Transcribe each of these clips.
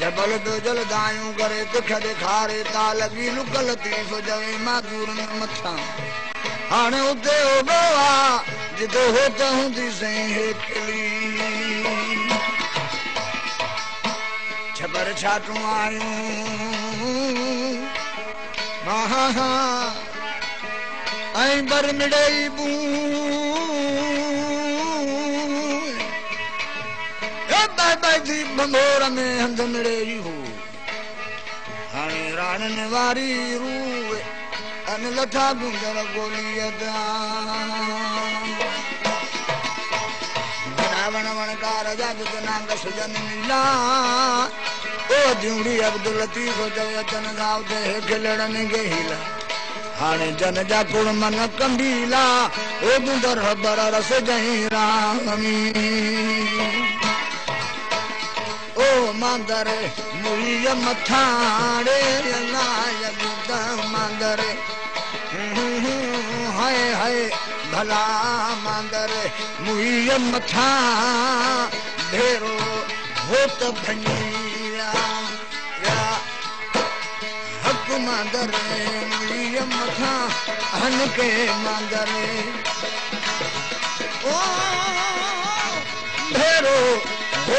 جبل تو جلدايون ڪري ڏيکاري جوي ماجور جتي ڇبر ڇاٽون آيون. ها ها ۽ بر مڙئي بو. ۾ هنڌ مڙئي هو. هاڻي راڻن واري رو ان لٿا گنجر گوليءَ وڻڪار جات نانگ سجن نيلا ओ जूड़ी अब्दुल लतीफ जो वचन गाव ते खिलड़न गेला हाणे जन जा कुण मन कंबीला, ओ दुंदर हबर रस जहीं रामी ओ मंदर मुरीय मथाड़े अलाय गुद मंदर। हाय हाय, भला मंदर मुरीय मथा, भेरो होत भनी। मांदर मुड़ीअ मथां हन के मांदर ओ भेरो हो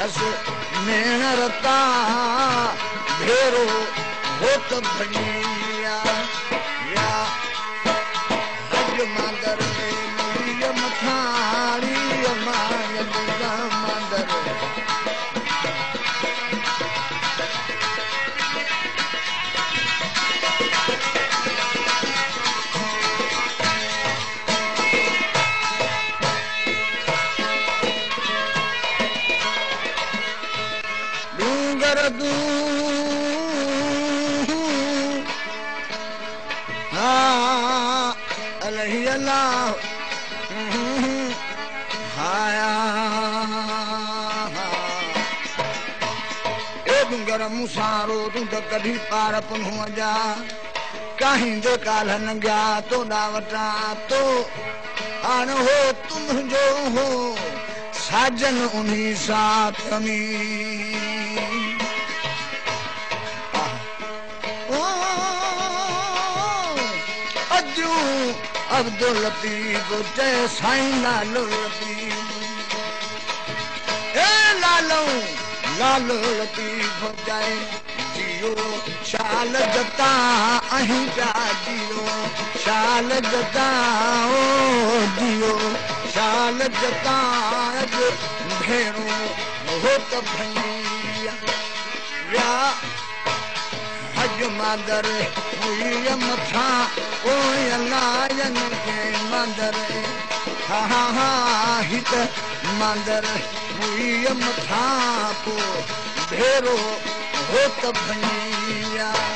हस मेणरता भेरो होत भणी ڏونگر مسارو تون ته ڪڍي پار توڏا وٽان اجو عبدل لطيف چئي سائين لالو لطيف. اي لالو لالو لطيف چئي جيو شال جتا اهين پيا جيو. شال جتا او جيو شال جتا اڄ ڀيڻو ته ڀيا مادر مٿان پوءِ لاين کي مادر. ها ها ها هت مادر پوءِ ڀيرو هو ته ڀئي